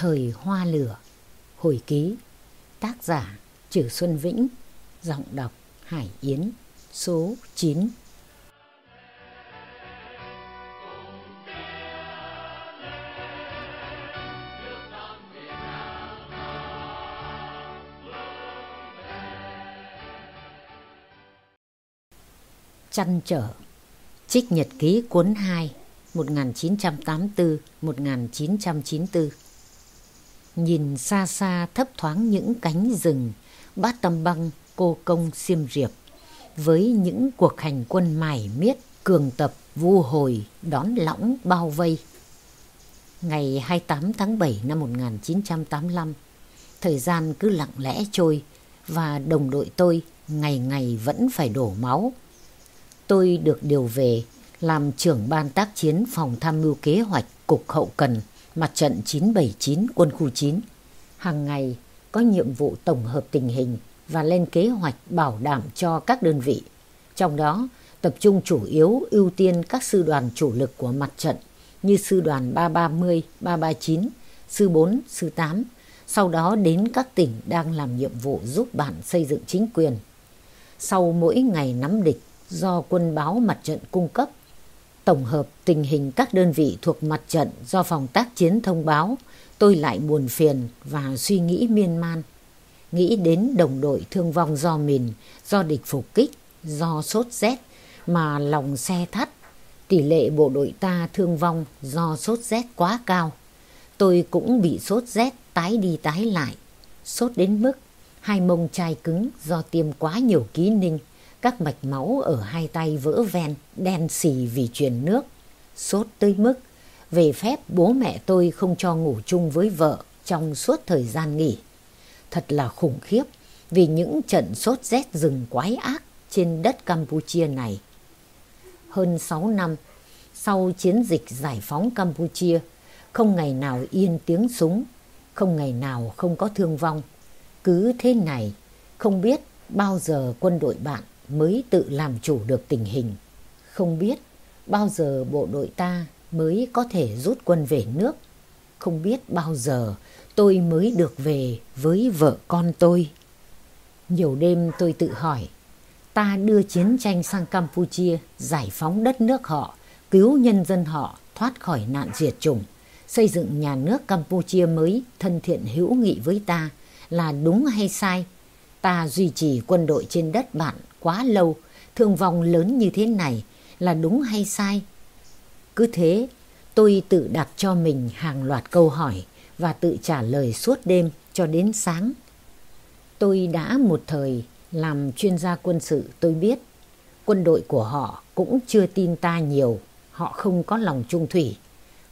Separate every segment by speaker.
Speaker 1: Thời hoa lửa, Hồi ký, Tác giả Trử Xuân Vĩnh, Giọng đọc Hải Yến, Số 9 Chăn trở, Trích nhật ký cuốn 2 1984-1994 Nhìn xa xa thấp thoáng những cánh rừng Bát Tâm Băng, Cô Công, Xiêm Riệp Với những cuộc hành quân mải miết, cường tập, vu hồi, đón lõng, bao vây. Ngày 28 tháng 7 năm 1985 Thời gian cứ lặng lẽ trôi Và đồng đội tôi ngày ngày vẫn phải đổ máu. Tôi được điều về làm trưởng ban tác chiến phòng tham mưu kế hoạch Cục Hậu Cần. Mặt trận 979 quân khu 9. Hàng ngày có nhiệm vụ tổng hợp tình hình và lên kế hoạch bảo đảm cho các đơn vị. Trong đó tập trung chủ yếu ưu tiên các sư đoàn chủ lực của mặt trận như sư đoàn 330, 339, sư 4, sư 8, sau đó đến các tỉnh đang làm nhiệm vụ giúp bạn xây dựng chính quyền. Sau mỗi ngày nắm địch do quân báo mặt trận cung cấp, tổng hợp tình hình các đơn vị thuộc mặt trận do phòng tác chiến thông báo, tôi lại buồn phiền và suy nghĩ miên man. Nghĩ đến đồng đội thương vong do mìn, do địch phục kích, do sốt rét mà lòng xe thắt. Tỷ lệ bộ đội ta thương vong do sốt rét quá cao. Tôi cũng bị sốt rét tái đi tái lại. Sốt đến mức hai mông chai cứng do tiêm quá nhiều ký ninh các mạch máu ở hai tay vỡ ven, đen xì vì truyền nước. Sốt tới mức, về phép bố mẹ tôi không cho ngủ chung với vợ trong suốt thời gian nghỉ. Thật là khủng khiếp vì những trận sốt rét rừng quái ác trên đất Campuchia này. Hơn 6 năm sau chiến dịch giải phóng Campuchia, không ngày nào yên tiếng súng, không ngày nào không có thương vong. Cứ thế này, không biết bao giờ quân đội bạn mới tự làm chủ được tình hình. Không biết bao giờ bộ đội ta mới có thể rút quân về nước. Không biết bao giờ tôi mới được về với vợ con tôi. Nhiều đêm tôi tự hỏi, ta đưa chiến tranh sang Campuchia, giải phóng đất nước họ, cứu nhân dân họ thoát khỏi nạn diệt chủng, xây dựng nhà nước Campuchia mới thân thiện hữu nghị với ta là đúng hay sai? Ta duy trì quân đội trên đất bạn quá lâu, thương vong lớn như thế này là đúng hay sai? Cứ thế, tôi tự đặt cho mình hàng loạt câu hỏi và tự trả lời suốt đêm cho đến sáng. Tôi đã một thời làm chuyên gia quân sự tôi biết quân đội của họ cũng chưa tin ta nhiều, họ không có lòng trung thủy.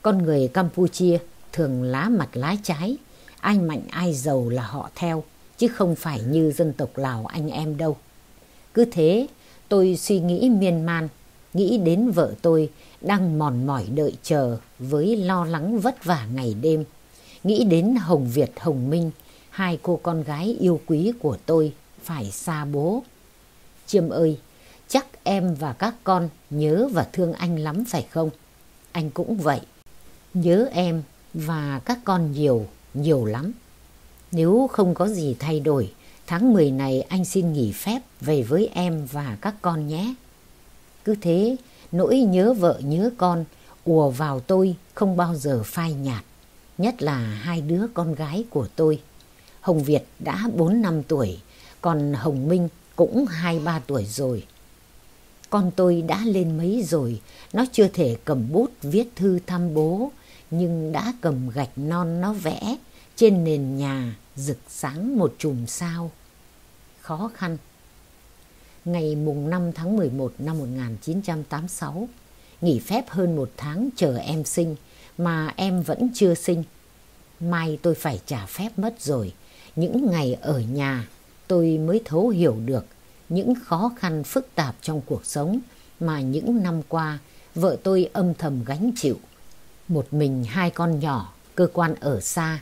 Speaker 1: Con người Campuchia thường lá mặt lá trái, ai mạnh ai giàu là họ theo, chứ không phải như dân tộc Lào anh em đâu. Cứ thế tôi suy nghĩ miên man, nghĩ đến vợ tôi đang mòn mỏi đợi chờ với lo lắng vất vả ngày đêm. Nghĩ đến Hồng Việt Hồng Minh, hai cô con gái yêu quý của tôi phải xa bố. Chiêm ơi, chắc em và các con nhớ và thương anh lắm phải không? Anh cũng vậy. Nhớ em và các con nhiều, nhiều lắm. Nếu không có gì thay đổi, Tháng 10 này anh xin nghỉ phép về với em và các con nhé. Cứ thế, nỗi nhớ vợ nhớ con ùa vào tôi không bao giờ phai nhạt. Nhất là hai đứa con gái của tôi. Hồng Việt đã 4 năm tuổi, còn Hồng Minh cũng 2-3 tuổi rồi. Con tôi đã lên mấy rồi, nó chưa thể cầm bút viết thư thăm bố, nhưng đã cầm gạch non nó vẽ trên nền nhà rực sáng một chùm sao khó khăn. Ngày mùng 5 tháng 11 năm 1986, nghỉ phép hơn một tháng chờ em sinh mà em vẫn chưa sinh. Mai tôi phải trả phép mất rồi. Những ngày ở nhà tôi mới thấu hiểu được những khó khăn phức tạp trong cuộc sống mà những năm qua vợ tôi âm thầm gánh chịu. Một mình hai con nhỏ, cơ quan ở xa.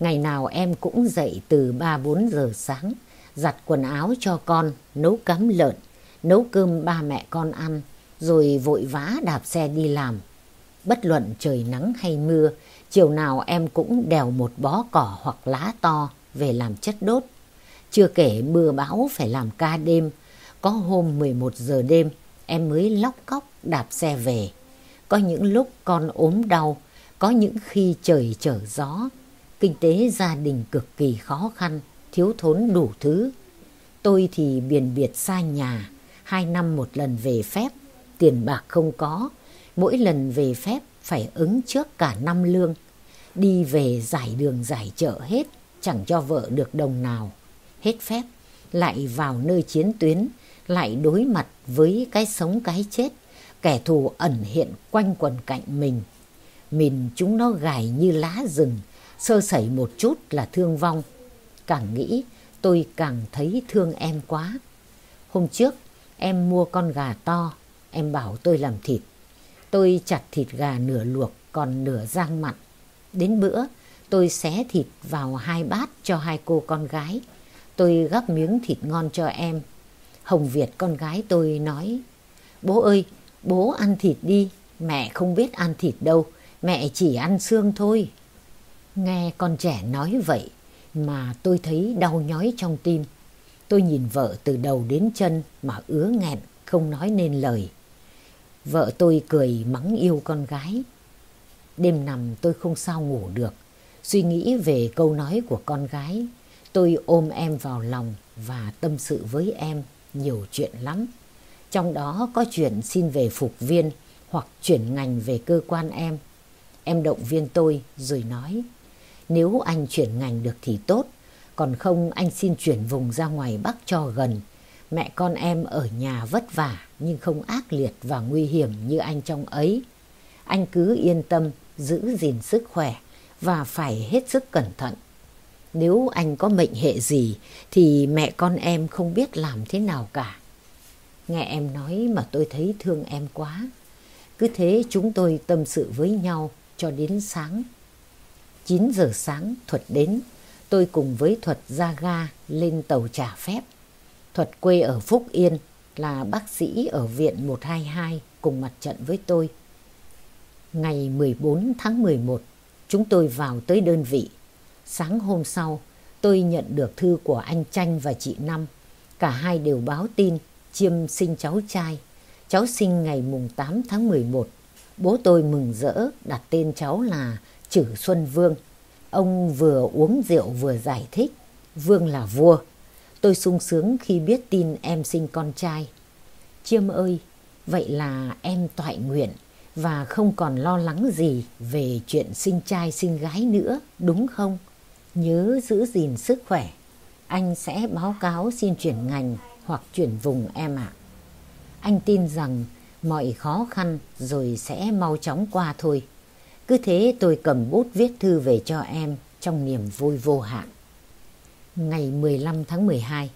Speaker 1: Ngày nào em cũng dậy từ 3-4 giờ sáng giặt quần áo cho con, nấu cắm lợn, nấu cơm ba mẹ con ăn, rồi vội vã đạp xe đi làm. Bất luận trời nắng hay mưa, Chiều nào em cũng đèo một bó cỏ hoặc lá to về làm chất đốt. Chưa kể mưa bão phải làm ca đêm. Có hôm 11 giờ đêm em mới lóc cóc đạp xe về. Có những lúc con ốm đau, có những khi trời trở gió. Kinh tế gia đình cực kỳ khó khăn, thiếu thốn đủ thứ. Tôi thì biển biệt xa nhà, hai năm một lần về phép, tiền bạc không có. Mỗi lần về phép phải ứng trước cả năm lương. Đi về giải đường giải chợ hết, chẳng cho vợ được đồng nào. Hết phép, lại vào nơi chiến tuyến, lại đối mặt với cái sống cái chết, kẻ thù ẩn hiện quanh quần cạnh mình. Mình chúng nó gài như lá rừng, sơ sẩy một chút là thương vong. Càng nghĩ tôi càng thấy thương em quá. Hôm trước em mua con gà to, em bảo tôi làm thịt. Tôi chặt thịt gà nửa luộc còn nửa rang mặn. Đến bữa tôi xé thịt vào hai bát cho hai cô con gái. Tôi gắp miếng thịt ngon cho em. Hồng Việt con gái tôi nói Bố ơi, bố ăn thịt đi, mẹ không biết ăn thịt đâu, mẹ chỉ ăn xương thôi. Nghe con trẻ nói vậy mà tôi thấy đau nhói trong tim. Tôi nhìn vợ từ đầu đến chân mà ứa nghẹn, không nói nên lời. Vợ tôi cười mắng yêu con gái. Đêm nằm tôi không sao ngủ được. Suy nghĩ về câu nói của con gái. Tôi ôm em vào lòng và tâm sự với em nhiều chuyện lắm. Trong đó có chuyện xin về phục viên hoặc chuyển ngành về cơ quan em. Em động viên tôi rồi nói, nếu anh chuyển ngành được thì tốt, còn không anh xin chuyển vùng ra ngoài Bắc cho gần. Mẹ con em ở nhà vất vả nhưng không ác liệt và nguy hiểm như anh trong ấy. Anh cứ yên tâm, giữ gìn sức khỏe và phải hết sức cẩn thận. Nếu anh có mệnh hệ gì thì mẹ con em không biết làm thế nào cả. Nghe em nói mà tôi thấy thương em quá. Cứ thế chúng tôi tâm sự với nhau cho đến sáng. 9 giờ sáng Thuật đến, tôi cùng với Thuật ra ga lên tàu trả phép. Thuật quê ở Phúc Yên là bác sĩ ở viện 122 cùng mặt trận với tôi. Ngày 14 tháng 11, chúng tôi vào tới đơn vị. Sáng hôm sau, tôi nhận được thư của anh Tranh và chị Năm. Cả hai đều báo tin Chiêm sinh cháu trai. Cháu sinh ngày mùng 8 tháng 11. Bố tôi mừng rỡ đặt tên cháu là Chử Xuân Vương. Ông vừa uống rượu vừa giải thích. Vương là vua. Tôi sung sướng khi biết tin em sinh con trai. Chiêm ơi, vậy là em toại nguyện và không còn lo lắng gì về chuyện sinh trai sinh gái nữa, đúng không? Nhớ giữ gìn sức khỏe. Anh sẽ báo cáo xin chuyển ngành hoặc chuyển vùng em ạ. Anh tin rằng mọi khó khăn rồi sẽ mau chóng qua thôi. Cứ thế tôi cầm bút viết thư về cho em trong niềm vui vô hạn. Ngày 15 tháng 12,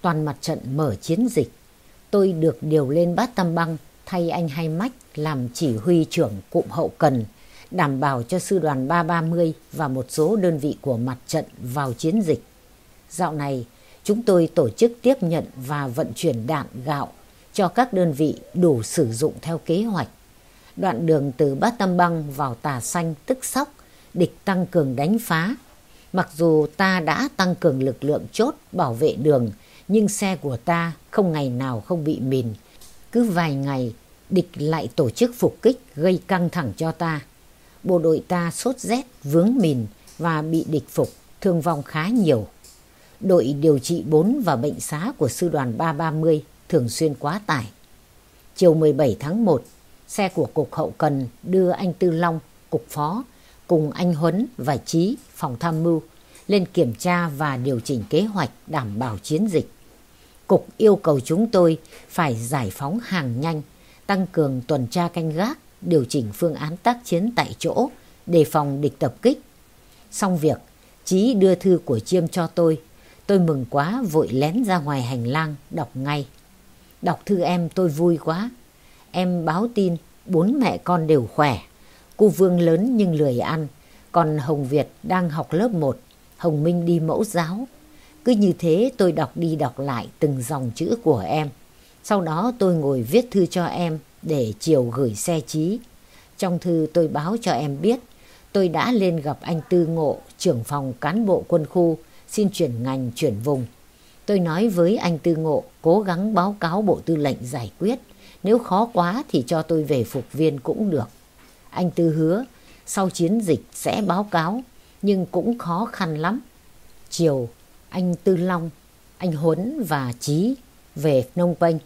Speaker 1: toàn mặt trận mở chiến dịch. Tôi được điều lên bát tam băng thay anh Hai Mách làm chỉ huy trưởng cụm hậu cần, đảm bảo cho sư đoàn 330 và một số đơn vị của mặt trận vào chiến dịch. Dạo này, chúng tôi tổ chức tiếp nhận và vận chuyển đạn gạo cho các đơn vị đủ sử dụng theo kế hoạch. Đoạn đường từ Bát Tam Băng vào Tà Xanh tức Sóc, địch tăng cường đánh phá. Mặc dù ta đã tăng cường lực lượng chốt bảo vệ đường, nhưng xe của ta không ngày nào không bị mìn. Cứ vài ngày, địch lại tổ chức phục kích gây căng thẳng cho ta. Bộ đội ta sốt rét, vướng mìn và bị địch phục, thương vong khá nhiều. Đội điều trị 4 và bệnh xá của sư đoàn 330 thường xuyên quá tải. Chiều 17 tháng 1, xe của Cục Hậu Cần đưa anh Tư Long, Cục Phó, cùng anh Huấn và Trí, phòng tham mưu, lên kiểm tra và điều chỉnh kế hoạch đảm bảo chiến dịch. Cục yêu cầu chúng tôi phải giải phóng hàng nhanh, tăng cường tuần tra canh gác, điều chỉnh phương án tác chiến tại chỗ, đề phòng địch tập kích. Xong việc, Chí đưa thư của Chiêm cho tôi. Tôi mừng quá vội lén ra ngoài hành lang đọc ngay. Đọc thư em tôi vui quá. Em báo tin bốn mẹ con đều khỏe. Cô Vương lớn nhưng lười ăn. Còn Hồng Việt đang học lớp 1. Hồng Minh đi mẫu giáo. Cứ như thế tôi đọc đi đọc lại từng dòng chữ của em. Sau đó tôi ngồi viết thư cho em để chiều gửi xe trí. Trong thư tôi báo cho em biết tôi đã lên gặp anh Tư Ngộ, trưởng phòng cán bộ quân khu, xin chuyển ngành chuyển vùng. Tôi nói với anh Tư Ngộ cố gắng báo cáo Bộ Tư lệnh giải quyết. Nếu khó quá thì cho tôi về phục viên cũng được. Anh Tư hứa sau chiến dịch sẽ báo cáo nhưng cũng khó khăn lắm. Chiều, anh Tư Long, anh Huấn và Chí về Phnom Penh.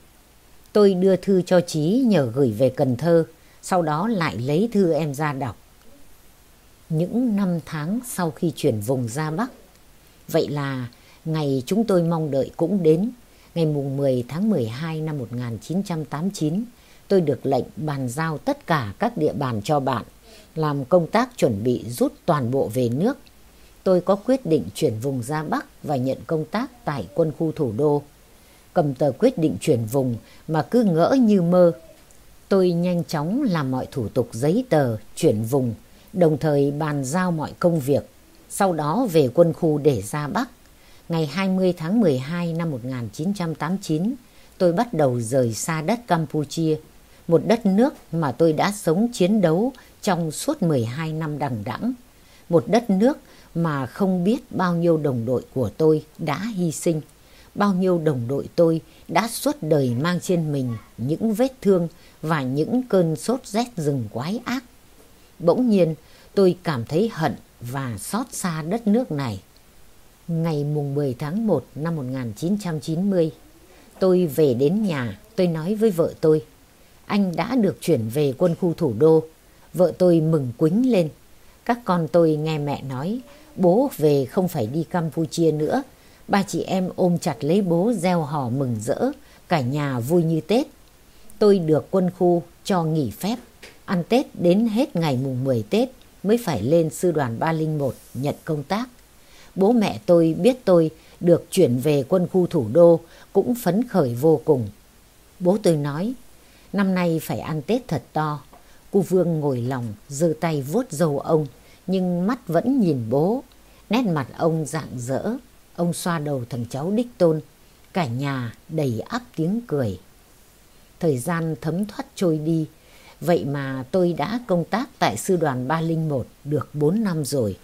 Speaker 1: Tôi đưa thư cho Chí nhờ gửi về Cần Thơ, sau đó lại lấy thư em ra đọc. Những năm tháng sau khi chuyển vùng ra Bắc. Vậy là ngày chúng tôi mong đợi cũng đến. Ngày mùng 10 tháng 12 năm 1989, tôi được lệnh bàn giao tất cả các địa bàn cho bạn, làm công tác chuẩn bị rút toàn bộ về nước. Tôi có quyết định chuyển vùng ra Bắc và nhận công tác tại quân khu thủ đô. Cầm tờ quyết định chuyển vùng mà cứ ngỡ như mơ. Tôi nhanh chóng làm mọi thủ tục giấy tờ chuyển vùng, đồng thời bàn giao mọi công việc. Sau đó về quân khu để ra Bắc ngày 20 tháng 12 năm 1989, tôi bắt đầu rời xa đất Campuchia, một đất nước mà tôi đã sống chiến đấu trong suốt 12 năm đằng đẵng, một đất nước mà không biết bao nhiêu đồng đội của tôi đã hy sinh, bao nhiêu đồng đội tôi đã suốt đời mang trên mình những vết thương và những cơn sốt rét rừng quái ác. Bỗng nhiên, tôi cảm thấy hận và xót xa đất nước này ngày mùng 10 tháng 1 năm 1990. Tôi về đến nhà, tôi nói với vợ tôi, anh đã được chuyển về quân khu thủ đô. Vợ tôi mừng quính lên. Các con tôi nghe mẹ nói, bố về không phải đi Campuchia nữa. Ba chị em ôm chặt lấy bố gieo hò mừng rỡ, cả nhà vui như Tết. Tôi được quân khu cho nghỉ phép, ăn Tết đến hết ngày mùng 10 Tết mới phải lên sư đoàn 301 nhận công tác bố mẹ tôi biết tôi được chuyển về quân khu thủ đô cũng phấn khởi vô cùng. Bố tôi nói, năm nay phải ăn Tết thật to. Cô Vương ngồi lòng, giơ tay vuốt râu ông, nhưng mắt vẫn nhìn bố. Nét mặt ông rạng rỡ, ông xoa đầu thằng cháu đích tôn. Cả nhà đầy áp tiếng cười. Thời gian thấm thoát trôi đi, vậy mà tôi đã công tác tại sư đoàn 301 được 4 năm rồi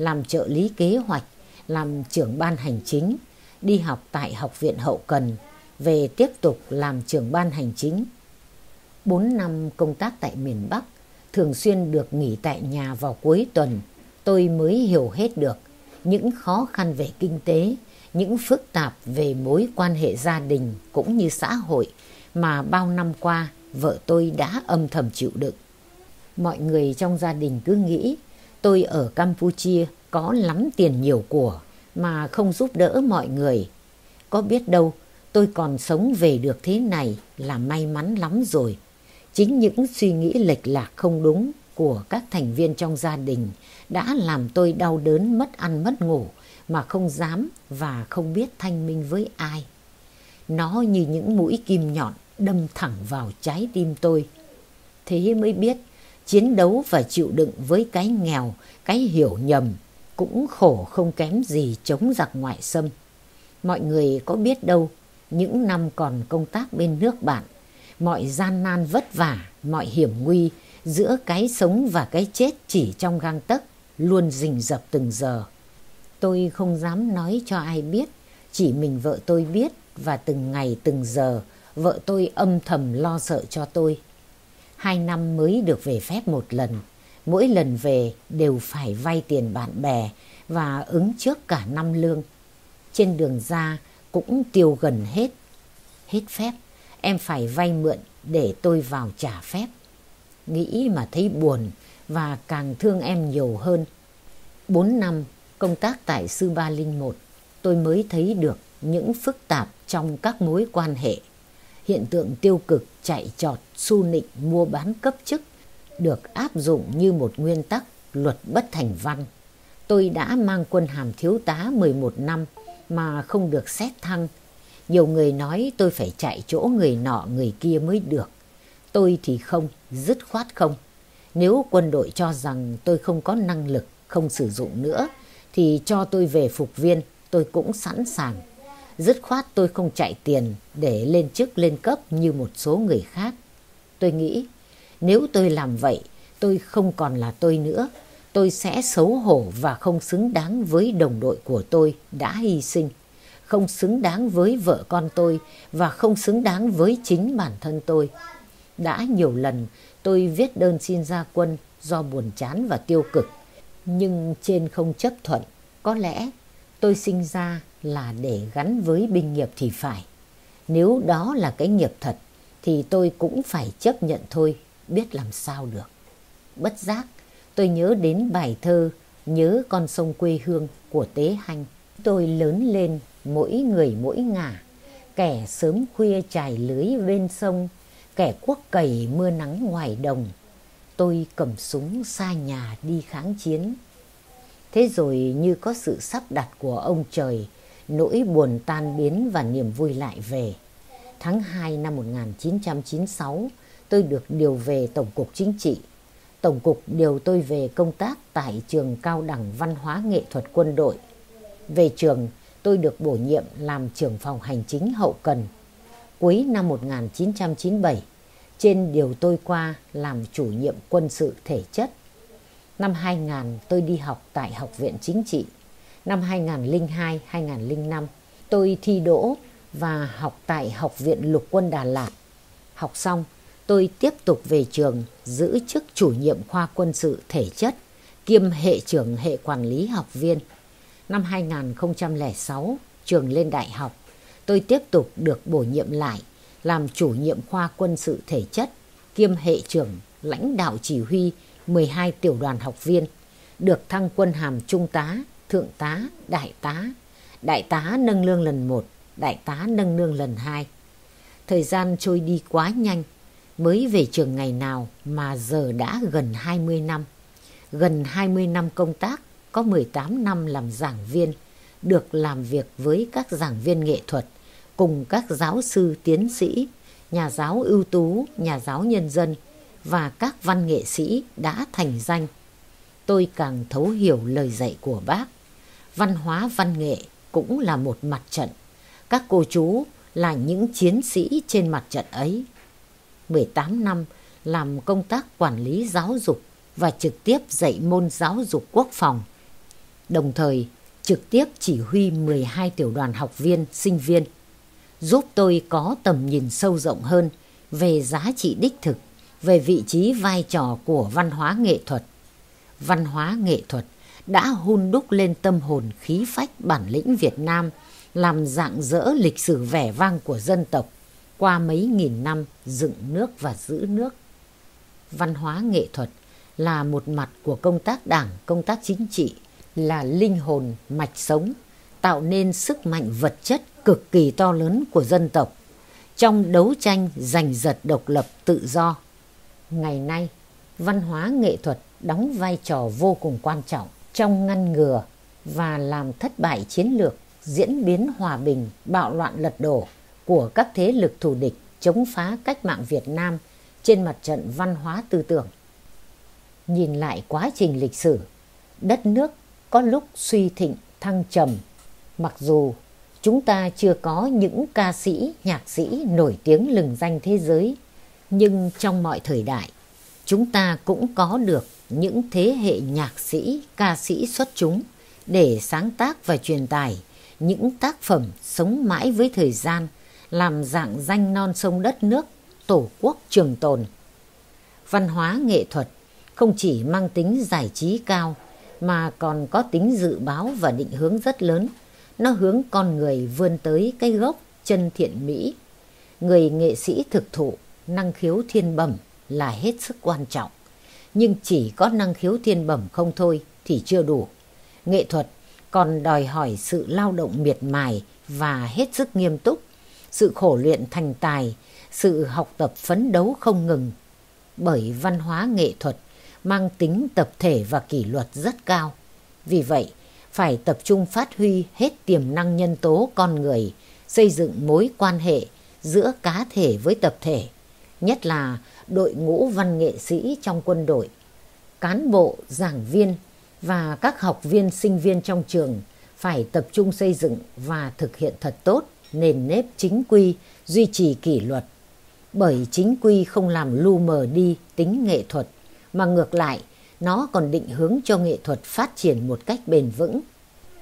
Speaker 1: làm trợ lý kế hoạch, làm trưởng ban hành chính, đi học tại Học viện Hậu Cần, về tiếp tục làm trưởng ban hành chính. Bốn năm công tác tại miền Bắc, thường xuyên được nghỉ tại nhà vào cuối tuần, tôi mới hiểu hết được những khó khăn về kinh tế, những phức tạp về mối quan hệ gia đình cũng như xã hội mà bao năm qua vợ tôi đã âm thầm chịu đựng. Mọi người trong gia đình cứ nghĩ Tôi ở Campuchia, có lắm tiền nhiều của, mà không giúp đỡ mọi người. Có biết đâu, tôi còn sống về được thế này là may mắn lắm rồi. Chính những suy nghĩ lệch lạc không đúng của các thành viên trong gia đình đã làm tôi đau đớn mất ăn mất ngủ mà không dám và không biết thanh minh với ai. Nó như những mũi kim nhọn đâm thẳng vào trái tim tôi. Thế mới biết chiến đấu và chịu đựng với cái nghèo, cái hiểu nhầm, cũng khổ không kém gì chống giặc ngoại xâm. Mọi người có biết đâu, những năm còn công tác bên nước bạn, mọi gian nan vất vả, mọi hiểm nguy giữa cái sống và cái chết chỉ trong gang tấc luôn rình rập từng giờ. Tôi không dám nói cho ai biết, chỉ mình vợ tôi biết và từng ngày từng giờ vợ tôi âm thầm lo sợ cho tôi hai năm mới được về phép một lần. Mỗi lần về đều phải vay tiền bạn bè và ứng trước cả năm lương. Trên đường ra cũng tiêu gần hết. Hết phép, em phải vay mượn để tôi vào trả phép. Nghĩ mà thấy buồn và càng thương em nhiều hơn. Bốn năm công tác tại Sư Ba Linh Một, tôi mới thấy được những phức tạp trong các mối quan hệ hiện tượng tiêu cực chạy trọt, su nịnh, mua bán cấp chức được áp dụng như một nguyên tắc luật bất thành văn. Tôi đã mang quân hàm thiếu tá 11 năm mà không được xét thăng. Nhiều người nói tôi phải chạy chỗ người nọ người kia mới được. Tôi thì không, dứt khoát không. Nếu quân đội cho rằng tôi không có năng lực, không sử dụng nữa, thì cho tôi về phục viên, tôi cũng sẵn sàng Dứt khoát tôi không chạy tiền để lên chức lên cấp như một số người khác. Tôi nghĩ nếu tôi làm vậy tôi không còn là tôi nữa. tôi sẽ xấu hổ và không xứng đáng với đồng đội của tôi đã hy sinh, không xứng đáng với vợ con tôi và không xứng đáng với chính bản thân tôi. Đã nhiều lần tôi viết đơn xin ra quân do buồn chán và tiêu cực, nhưng trên không chấp thuận, có lẽ tôi sinh ra là để gắn với binh nghiệp thì phải. Nếu đó là cái nghiệp thật thì tôi cũng phải chấp nhận thôi, biết làm sao được. Bất giác, tôi nhớ đến bài thơ Nhớ con sông quê hương của Tế Hanh. Tôi lớn lên mỗi người mỗi ngả, kẻ sớm khuya trải lưới bên sông, kẻ quốc cày mưa nắng ngoài đồng. Tôi cầm súng xa nhà đi kháng chiến. Thế rồi như có sự sắp đặt của ông trời, nỗi buồn tan biến và niềm vui lại về. Tháng 2 năm 1996, tôi được điều về Tổng cục Chính trị. Tổng cục điều tôi về công tác tại trường cao đẳng văn hóa nghệ thuật quân đội. Về trường, tôi được bổ nhiệm làm trưởng phòng hành chính hậu cần. Cuối năm 1997, trên điều tôi qua làm chủ nhiệm quân sự thể chất. Năm 2000 tôi đi học tại Học viện Chính trị. Năm 2002-2005 tôi thi đỗ và học tại Học viện Lục quân Đà Lạt. Học xong, tôi tiếp tục về trường giữ chức chủ nhiệm khoa quân sự thể chất kiêm hệ trưởng hệ quản lý học viên. Năm 2006, trường lên đại học, tôi tiếp tục được bổ nhiệm lại làm chủ nhiệm khoa quân sự thể chất kiêm hệ trưởng lãnh đạo chỉ huy 12 tiểu đoàn học viên, được thăng quân hàm trung tá, thượng tá, đại tá, đại tá nâng lương lần một đại tá nâng lương lần hai Thời gian trôi đi quá nhanh, mới về trường ngày nào mà giờ đã gần 20 năm. Gần 20 năm công tác, có 18 năm làm giảng viên, được làm việc với các giảng viên nghệ thuật, cùng các giáo sư tiến sĩ, nhà giáo ưu tú, nhà giáo nhân dân và các văn nghệ sĩ đã thành danh. Tôi càng thấu hiểu lời dạy của bác. Văn hóa văn nghệ cũng là một mặt trận. Các cô chú là những chiến sĩ trên mặt trận ấy. 18 năm làm công tác quản lý giáo dục và trực tiếp dạy môn giáo dục quốc phòng. Đồng thời trực tiếp chỉ huy 12 tiểu đoàn học viên, sinh viên giúp tôi có tầm nhìn sâu rộng hơn về giá trị đích thực, về vị trí vai trò của văn hóa nghệ thuật. Văn hóa nghệ thuật đã hun đúc lên tâm hồn khí phách bản lĩnh Việt Nam, làm dạng dỡ lịch sử vẻ vang của dân tộc qua mấy nghìn năm dựng nước và giữ nước. Văn hóa nghệ thuật là một mặt của công tác đảng, công tác chính trị, là linh hồn, mạch sống, tạo nên sức mạnh vật chất cực kỳ to lớn của dân tộc trong đấu tranh giành giật độc lập tự do. Ngày nay, văn hóa nghệ thuật đóng vai trò vô cùng quan trọng trong ngăn ngừa và làm thất bại chiến lược diễn biến hòa bình, bạo loạn lật đổ của các thế lực thù địch chống phá cách mạng Việt Nam trên mặt trận văn hóa tư tưởng. Nhìn lại quá trình lịch sử, đất nước có lúc suy thịnh thăng trầm, mặc dù chúng ta chưa có những ca sĩ, nhạc sĩ nổi tiếng lừng danh thế giới, nhưng trong mọi thời đại, chúng ta cũng có được những thế hệ nhạc sĩ, ca sĩ xuất chúng để sáng tác và truyền tải những tác phẩm sống mãi với thời gian, làm dạng danh non sông đất nước, tổ quốc trường tồn. Văn hóa nghệ thuật không chỉ mang tính giải trí cao mà còn có tính dự báo và định hướng rất lớn nó hướng con người vươn tới cái gốc chân thiện mỹ. Người nghệ sĩ thực thụ, năng khiếu thiên bẩm là hết sức quan trọng. Nhưng chỉ có năng khiếu thiên bẩm không thôi thì chưa đủ. Nghệ thuật còn đòi hỏi sự lao động miệt mài và hết sức nghiêm túc, sự khổ luyện thành tài, sự học tập phấn đấu không ngừng. Bởi văn hóa nghệ thuật mang tính tập thể và kỷ luật rất cao. Vì vậy, phải tập trung phát huy hết tiềm năng nhân tố con người, xây dựng mối quan hệ giữa cá thể với tập thể, nhất là đội ngũ văn nghệ sĩ trong quân đội, cán bộ, giảng viên và các học viên sinh viên trong trường phải tập trung xây dựng và thực hiện thật tốt nền nếp chính quy, duy trì kỷ luật. Bởi chính quy không làm lu mờ đi tính nghệ thuật, mà ngược lại nó còn định hướng cho nghệ thuật phát triển một cách bền vững.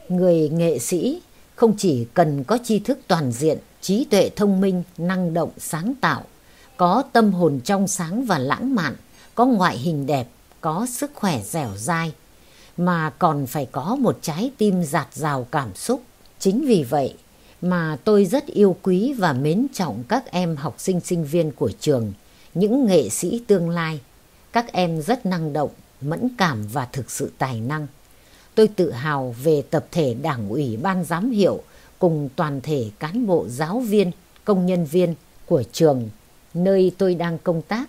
Speaker 1: Người nghệ sĩ không chỉ cần có tri thức toàn diện, trí tuệ thông minh, năng động, sáng tạo, có tâm hồn trong sáng và lãng mạn, có ngoại hình đẹp, có sức khỏe dẻo dai, mà còn phải có một trái tim giạt rào cảm xúc. Chính vì vậy mà tôi rất yêu quý và mến trọng các em học sinh sinh viên của trường, những nghệ sĩ tương lai. Các em rất năng động, mẫn cảm và thực sự tài năng. Tôi tự hào về tập thể đảng ủy ban giám hiệu cùng toàn thể cán bộ giáo viên, công nhân viên của trường nơi tôi đang công tác.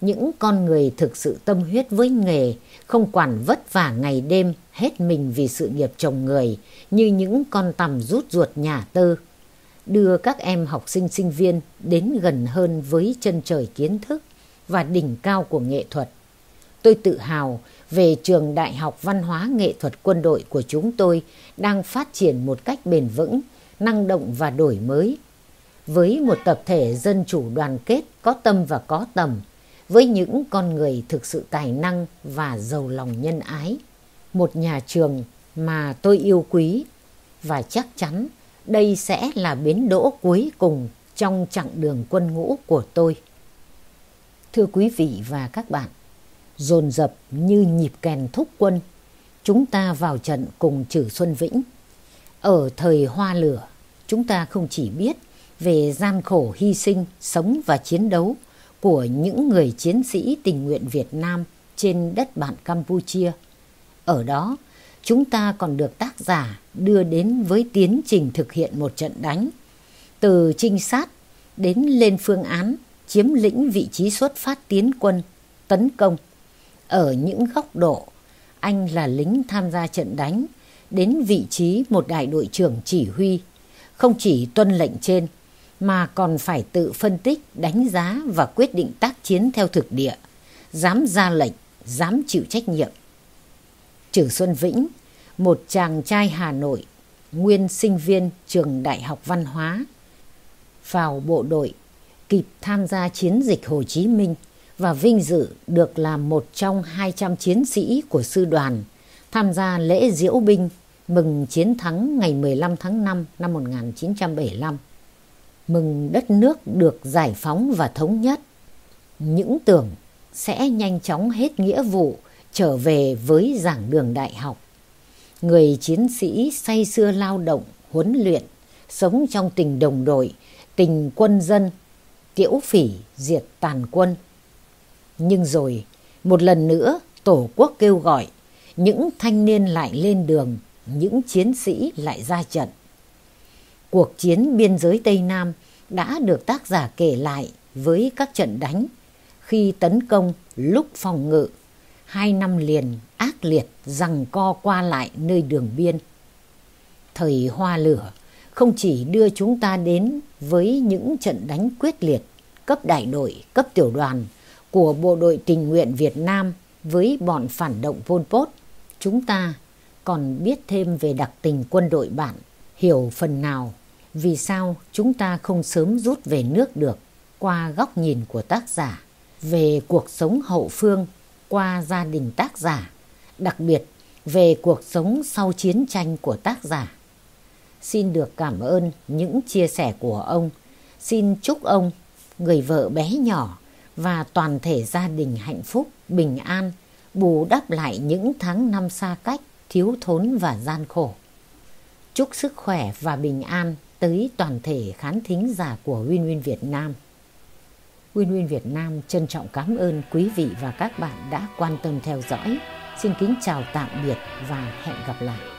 Speaker 1: Những con người thực sự tâm huyết với nghề, không quản vất vả ngày đêm, hết mình vì sự nghiệp chồng người, như những con tằm rút ruột nhà tơ. Đưa các em học sinh sinh viên đến gần hơn với chân trời kiến thức và đỉnh cao của nghệ thuật. Tôi tự hào về trường Đại học Văn hóa Nghệ thuật Quân đội của chúng tôi đang phát triển một cách bền vững, năng động và đổi mới. Với một tập thể dân chủ đoàn kết có tâm và có tầm, với những con người thực sự tài năng và giàu lòng nhân ái. Một nhà trường mà tôi yêu quý và chắc chắn đây sẽ là bến đỗ cuối cùng trong chặng đường quân ngũ của tôi. Thưa quý vị và các bạn, dồn dập như nhịp kèn thúc quân, chúng ta vào trận cùng Trử Xuân Vĩnh. Ở thời hoa lửa, chúng ta không chỉ biết về gian khổ hy sinh, sống và chiến đấu của những người chiến sĩ tình nguyện Việt Nam trên đất bạn Campuchia. Ở đó, chúng ta còn được tác giả đưa đến với tiến trình thực hiện một trận đánh. Từ trinh sát đến lên phương án chiếm lĩnh vị trí xuất phát tiến quân, tấn công. Ở những góc độ, anh là lính tham gia trận đánh, đến vị trí một đại đội trưởng chỉ huy, không chỉ tuân lệnh trên, mà còn phải tự phân tích, đánh giá và quyết định tác chiến theo thực địa, dám ra lệnh, dám chịu trách nhiệm. Trử Xuân Vĩnh, một chàng trai Hà Nội, nguyên sinh viên trường Đại học Văn hóa, vào bộ đội, kịp tham gia chiến dịch Hồ Chí Minh và vinh dự được làm một trong 200 chiến sĩ của sư đoàn tham gia lễ diễu binh mừng chiến thắng ngày 15 tháng 5 năm 1975 mừng đất nước được giải phóng và thống nhất. Những tưởng sẽ nhanh chóng hết nghĩa vụ trở về với giảng đường đại học. Người chiến sĩ say sưa lao động, huấn luyện, sống trong tình đồng đội, tình quân dân, tiễu phỉ diệt tàn quân. Nhưng rồi, một lần nữa Tổ quốc kêu gọi, những thanh niên lại lên đường, những chiến sĩ lại ra trận cuộc chiến biên giới Tây Nam đã được tác giả kể lại với các trận đánh khi tấn công lúc phòng ngự hai năm liền ác liệt rằng co qua lại nơi đường biên. Thời hoa lửa không chỉ đưa chúng ta đến với những trận đánh quyết liệt cấp đại đội, cấp tiểu đoàn của bộ đội tình nguyện Việt Nam với bọn phản động Pol Pot, chúng ta còn biết thêm về đặc tình quân đội bạn, hiểu phần nào vì sao chúng ta không sớm rút về nước được qua góc nhìn của tác giả về cuộc sống hậu phương qua gia đình tác giả, đặc biệt về cuộc sống sau chiến tranh của tác giả. Xin được cảm ơn những chia sẻ của ông. Xin chúc ông, người vợ bé nhỏ và toàn thể gia đình hạnh phúc, bình an, bù đắp lại những tháng năm xa cách, thiếu thốn và gian khổ. Chúc sức khỏe và bình an tới toàn thể khán thính giả của Win Win Việt Nam. Win Win Việt Nam trân trọng cảm ơn quý vị và các bạn đã quan tâm theo dõi. Xin kính chào tạm biệt và hẹn gặp lại.